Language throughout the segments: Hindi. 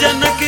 जनक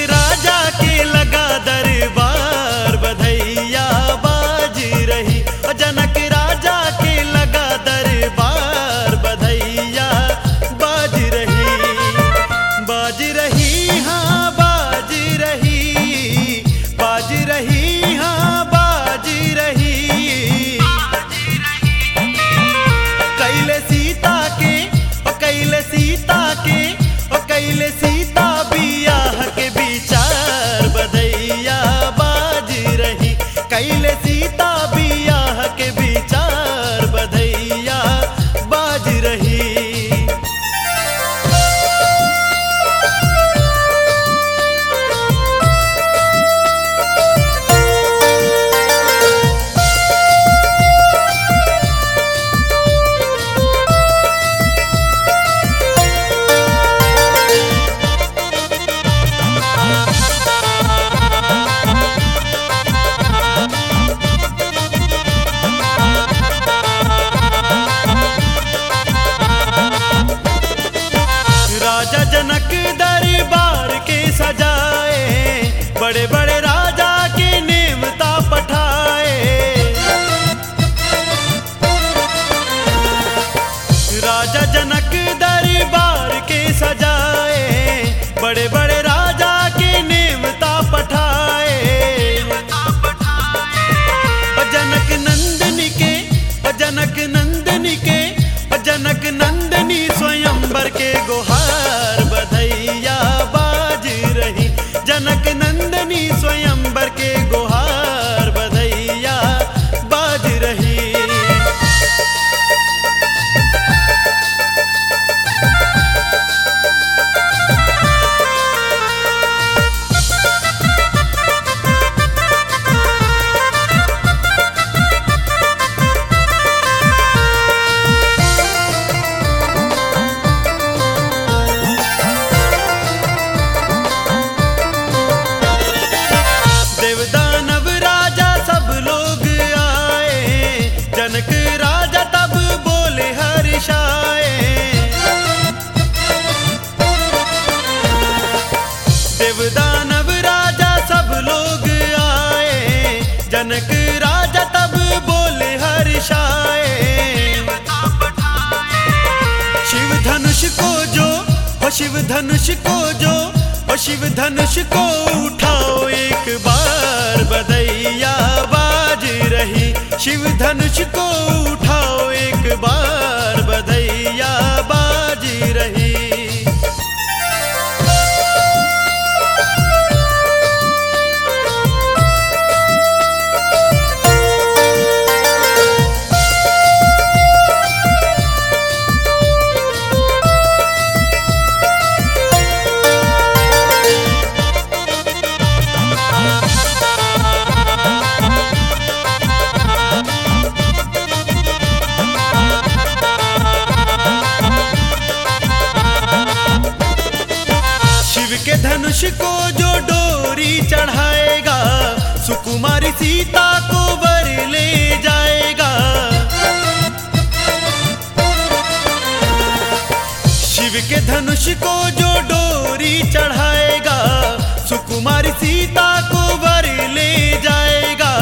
धनुष को जो ओ शिव धनुष को उठाओ एक बार, बदैया बाज रही। शिव धनुष को उठाओ एक बार, बदैया बाज रही। तुम्हारी सीता को बर ले जाएगा। शिव के धनुष को जो डोरी चढ़ाएगा, सुकुमारी सीता को बर ले जाएगा।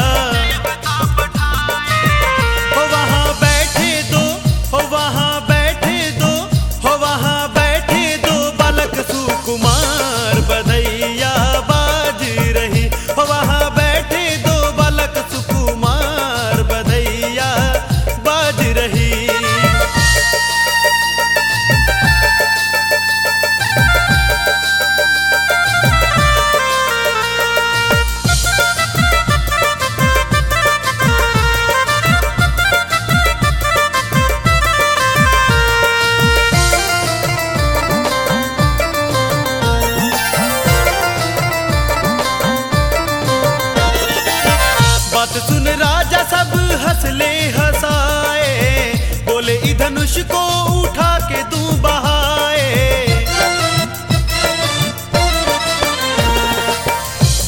तुझको उठा के तू बहाए।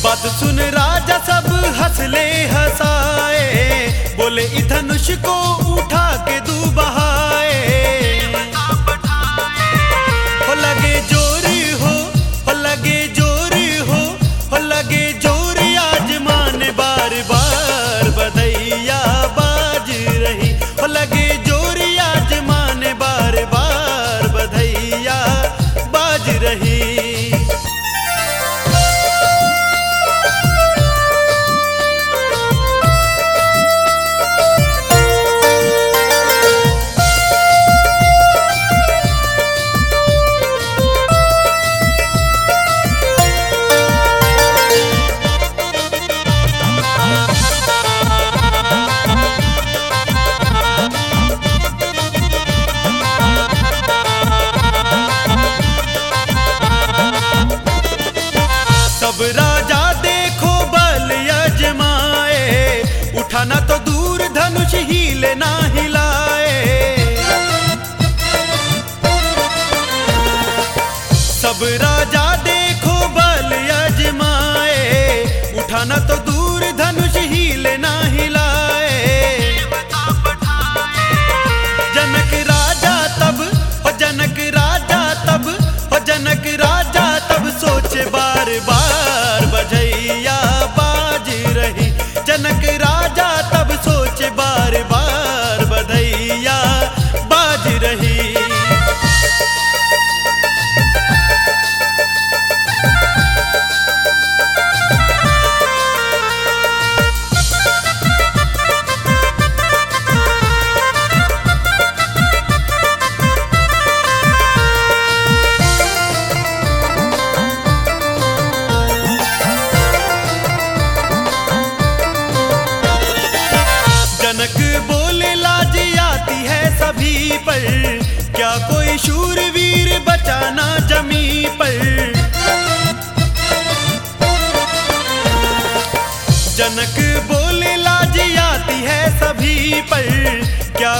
बात सुन राजा सब हंसले हंसाए। बोले इधनुष को उठा राजा देखो बल अजमाए, उठाना तो दूर धनुष ही लेना हिलाए जनक राजा तब, हो जनक राजा तब, हो जनक राजा तब सोचे बार बार। शूरवीर जमी पर। जनक बोले लाजी आती है सभी पर। क्या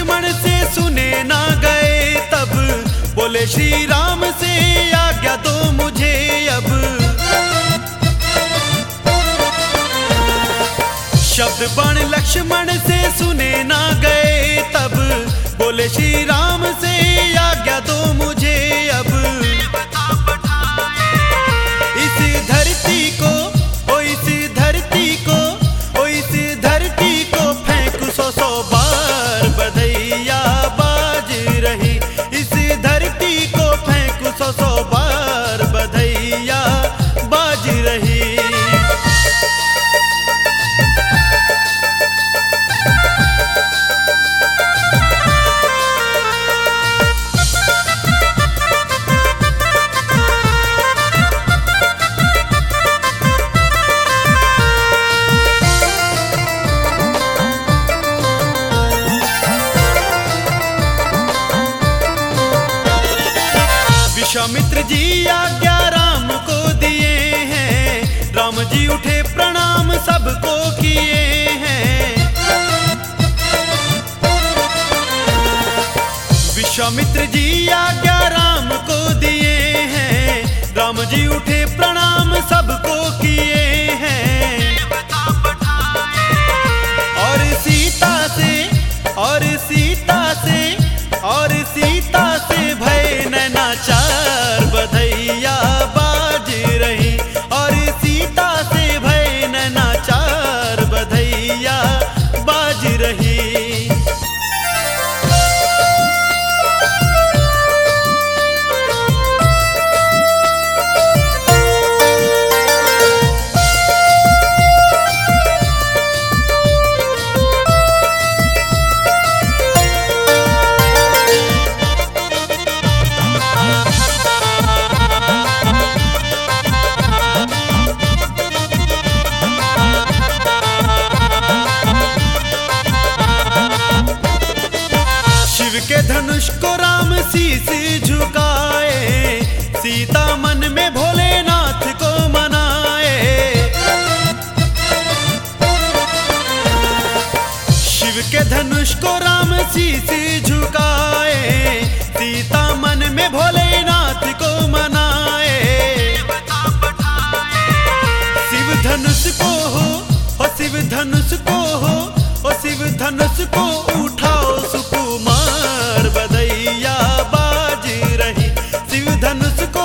लक्ष्मण से सुने ना गए तब। बोले श्री राम से आज्ञा दो मुझे अब। शब्द बण लक्ष्मण से सुने ना गए तब। बोले श्री राम विश्वामित्र जी आज्ञा राम को दिए हैं। राम जी उठे प्रणाम सबको किए हैं। विश्वामित्र जी आज्ञा राम को दिए हैं। राम जी उठे प्रणाम सबको किए हैं। और सीता से, और सीता से, और सीता के धनुष को राम शीस झुकाए, सीता मन में भोलेनाथ को मनाए। शिव के धनुष को राम शीस झुकाए, सीता मन में भोलेनाथ को मनाए। शिव धनुष को हो और शिव धनुष को हो शिव धनुष को उठाओ सुकुमार बदैया बाज रही। शिव धनुष को